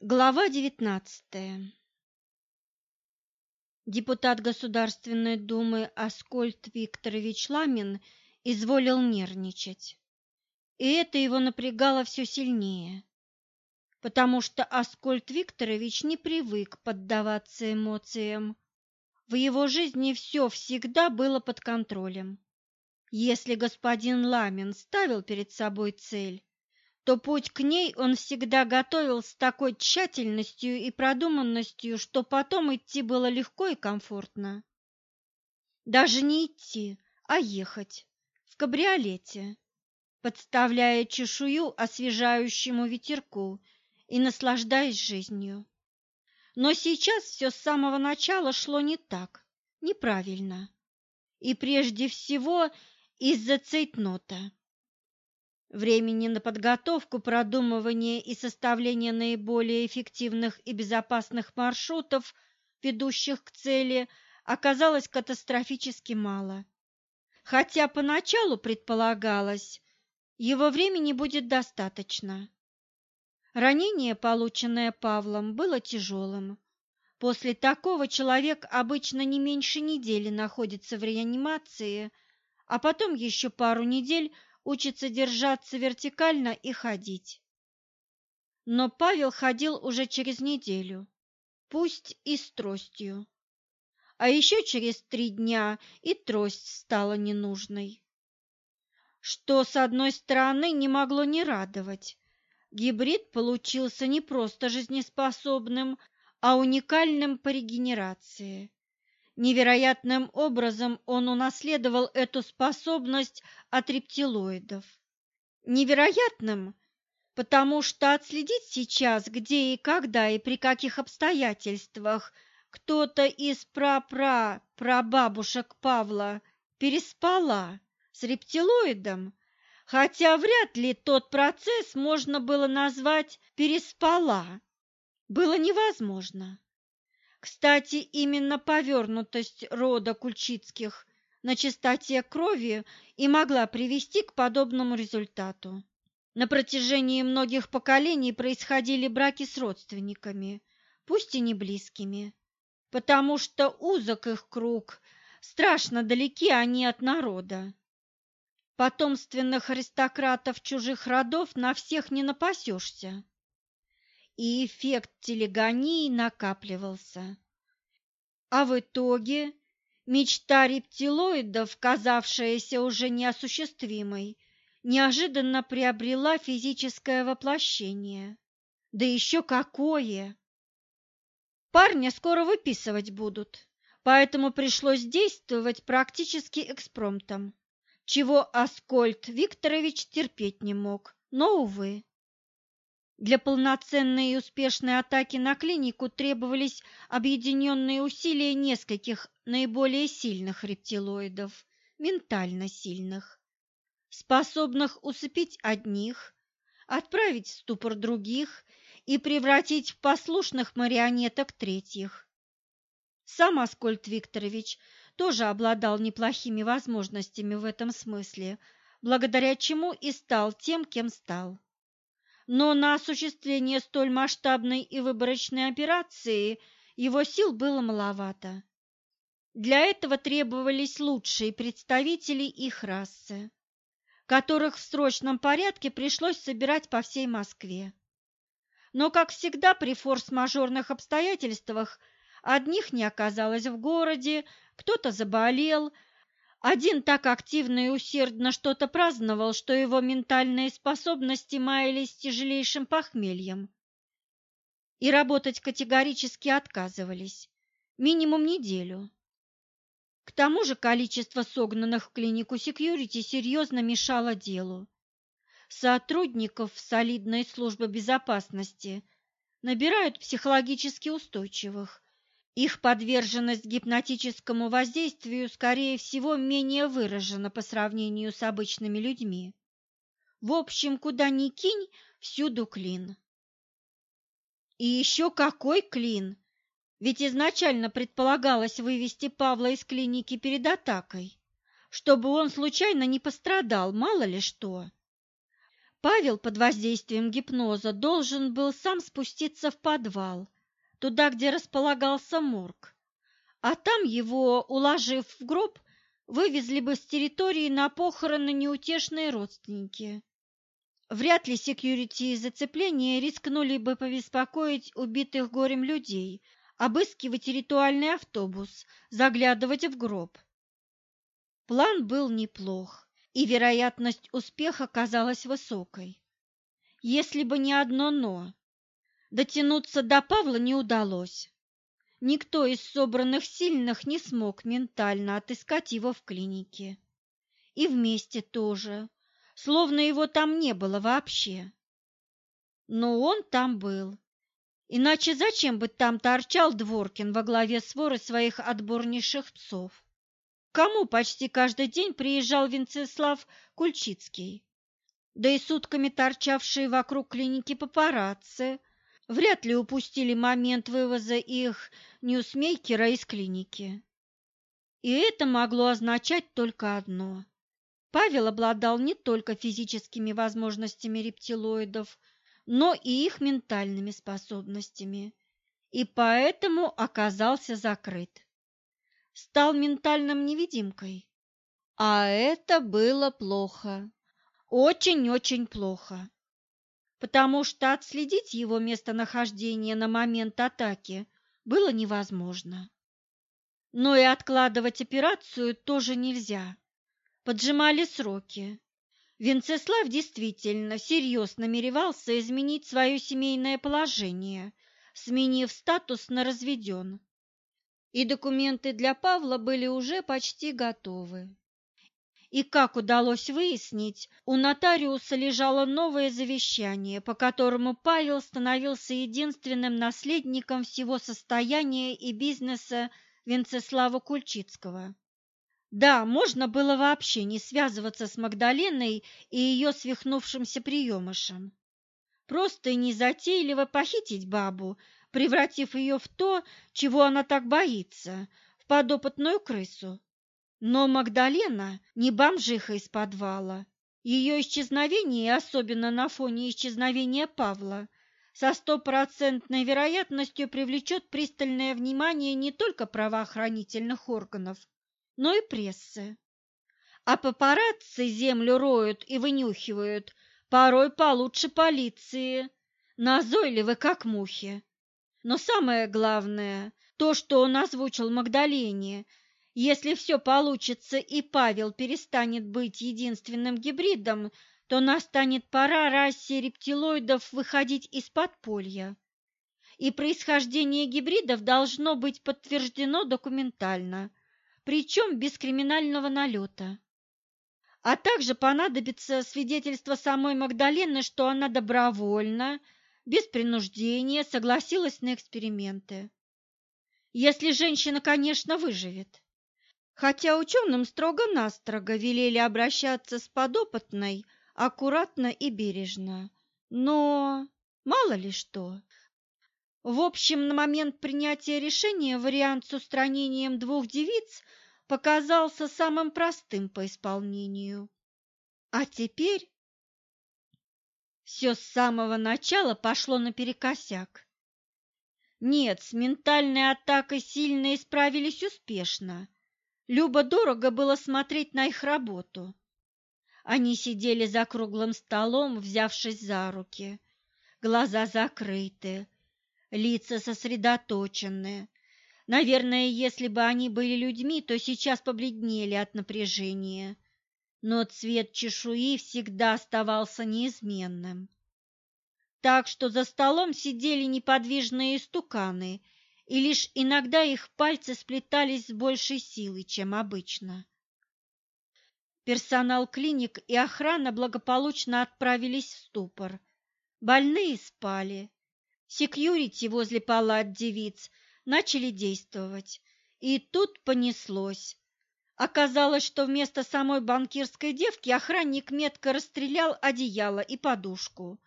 Глава девятнадцатая Депутат Государственной Думы Аскольд Викторович Ламин изволил нервничать. И это его напрягало все сильнее, потому что Аскольд Викторович не привык поддаваться эмоциям. В его жизни все всегда было под контролем. Если господин Ламин ставил перед собой цель, то путь к ней он всегда готовил с такой тщательностью и продуманностью, что потом идти было легко и комфортно. Даже не идти, а ехать в кабриолете, подставляя чешую освежающему ветерку и наслаждаясь жизнью. Но сейчас все с самого начала шло не так, неправильно. И прежде всего из-за цейтнота. Времени на подготовку, продумывание и составление наиболее эффективных и безопасных маршрутов, ведущих к цели, оказалось катастрофически мало. Хотя поначалу предполагалось, его времени будет достаточно. Ранение, полученное Павлом, было тяжелым. После такого человек обычно не меньше недели находится в реанимации, а потом еще пару недель учится держаться вертикально и ходить. Но Павел ходил уже через неделю, пусть и с тростью. А еще через три дня и трость стала ненужной. Что, с одной стороны, не могло не радовать. Гибрид получился не просто жизнеспособным, а уникальным по регенерации. Невероятным образом он унаследовал эту способность от рептилоидов. Невероятным, потому что отследить сейчас, где и когда и при каких обстоятельствах кто-то из пра-пра-прабабушек Павла переспала с рептилоидом, хотя вряд ли тот процесс можно было назвать «переспала», было невозможно. Кстати, именно повернутость рода Кульчицких на чистоте крови и могла привести к подобному результату. На протяжении многих поколений происходили браки с родственниками, пусть и не близкими, потому что узок их круг, страшно далеки они от народа. Потомственных аристократов чужих родов на всех не напасешься и эффект телегонии накапливался. А в итоге мечта рептилоидов, казавшаяся уже неосуществимой, неожиданно приобрела физическое воплощение. Да еще какое! Парня скоро выписывать будут, поэтому пришлось действовать практически экспромтом, чего Аскольд Викторович терпеть не мог, но, увы. Для полноценной и успешной атаки на клинику требовались объединенные усилия нескольких наиболее сильных рептилоидов, ментально сильных, способных усыпить одних, отправить в ступор других и превратить в послушных марионеток третьих. Сам Аскольд Викторович тоже обладал неплохими возможностями в этом смысле, благодаря чему и стал тем, кем стал но на осуществление столь масштабной и выборочной операции его сил было маловато. Для этого требовались лучшие представители их расы, которых в срочном порядке пришлось собирать по всей Москве. Но, как всегда, при форс-мажорных обстоятельствах одних не оказалось в городе, кто-то заболел, один так активно и усердно что-то праздновал, что его ментальные способности маялись тяжелейшим похмельем. И работать категорически отказывались. Минимум неделю. К тому же количество согнанных в клинику секьюрити серьезно мешало делу. Сотрудников солидной службы безопасности набирают психологически устойчивых, их подверженность гипнотическому воздействию, скорее всего, менее выражена по сравнению с обычными людьми. В общем, куда ни кинь, всюду клин. И еще какой клин! Ведь изначально предполагалось вывести Павла из клиники перед атакой, чтобы он случайно не пострадал, мало ли что. Павел под воздействием гипноза должен был сам спуститься в подвал, туда, где располагался морг, а там его, уложив в гроб, вывезли бы с территории на похороны неутешные родственники. Вряд ли секьюрити и зацепления рискнули бы побеспокоить убитых горем людей, обыскивать ритуальный автобус, заглядывать в гроб. План был неплох, и вероятность успеха казалась высокой. Если бы не одно «но». Дотянуться до Павла не удалось. Никто из собранных сильных не смог ментально отыскать его в клинике. И вместе тоже, словно его там не было вообще. Но он там был. Иначе зачем бы там торчал Дворкин во главе своры своих отборнейших псов? Кому почти каждый день приезжал Венцеслав Кульчицкий? Да и сутками торчавшие вокруг клиники папарацци вряд ли упустили момент вывоза их ньюсмейкера из клиники. И это могло означать только одно. Павел обладал не только физическими возможностями рептилоидов, но и их ментальными способностями, и поэтому оказался закрыт. Стал ментальным невидимкой. А это было плохо, очень-очень плохо потому что отследить его местонахождение на момент атаки было невозможно. Но и откладывать операцию тоже нельзя. Поджимали сроки. Венцеслав действительно всерьез намеревался изменить свое семейное положение, сменив статус на разведен. И документы для Павла были уже почти готовы. И, как удалось выяснить, у нотариуса лежало новое завещание, по которому Павел становился единственным наследником всего состояния и бизнеса Венцеслава Кульчицкого. Да, можно было вообще не связываться с Магдаленой и ее свихнувшимся приемышем. Просто и незатейливо похитить бабу, превратив ее в то, чего она так боится, в подопытную крысу. Но Магдалена не бомжиха из подвала. Ее исчезновение, особенно на фоне исчезновения Павла, со стопроцентной вероятностью привлечет пристальное внимание не только правоохранительных органов, но и прессы. А папарацци землю роют и вынюхивают, порой получше полиции, назойливы, как мухи. Но самое главное, то, что он озвучил Магдалене, если все получится и Павел перестанет быть единственным гибридом, то настанет пора расе рептилоидов выходить из подполья. И происхождение гибридов должно быть подтверждено документально, причем без криминального налета. А также понадобится свидетельство самой Магдалены, что она добровольно, без принуждения согласилась на эксперименты. Если женщина, конечно, выживет хотя ученым строго-настрого велели обращаться с подопытной аккуратно и бережно. Но мало ли что. В общем, на момент принятия решения вариант с устранением двух девиц показался самым простым по исполнению. А теперь все с самого начала пошло наперекосяк. Нет, с ментальной атакой сильно исправились успешно, Любо-дорого было смотреть на их работу. Они сидели за круглым столом, взявшись за руки, глаза закрыты, лица сосредоточенные. Наверное, если бы они были людьми, то сейчас побледнели от напряжения, но цвет чешуи всегда оставался неизменным. Так что за столом сидели неподвижные истуканы – и лишь иногда их пальцы сплетались с большей силой, чем обычно. Персонал клиник и охрана благополучно отправились в ступор. Больные спали. Секьюрити возле палат девиц начали действовать. И тут понеслось. Оказалось, что вместо самой банкирской девки охранник метко расстрелял одеяло и подушку.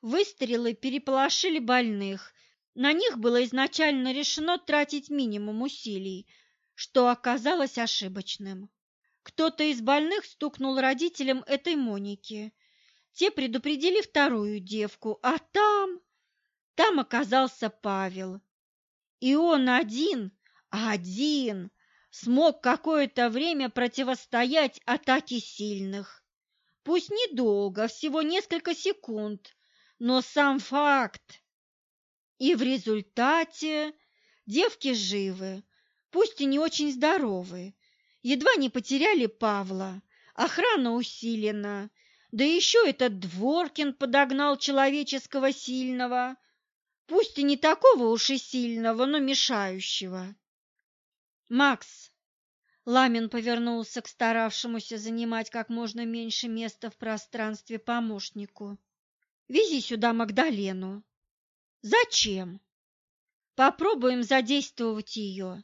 Выстрелы переполошили больных, на них было изначально решено тратить минимум усилий, что оказалось ошибочным. Кто-то из больных стукнул родителям этой Моники. Те предупредили вторую девку, а там... Там оказался Павел. И он один, один, смог какое-то время противостоять атаке сильных. Пусть недолго, всего несколько секунд, но сам факт. И в результате девки живы, пусть и не очень здоровы. Едва не потеряли Павла, охрана усилена, да еще этот Дворкин подогнал человеческого сильного, пусть и не такого уж и сильного, но мешающего. Макс, Ламин повернулся к старавшемуся занимать как можно меньше места в пространстве помощнику. Вези сюда Магдалену. Зачем? Попробуем задействовать ее.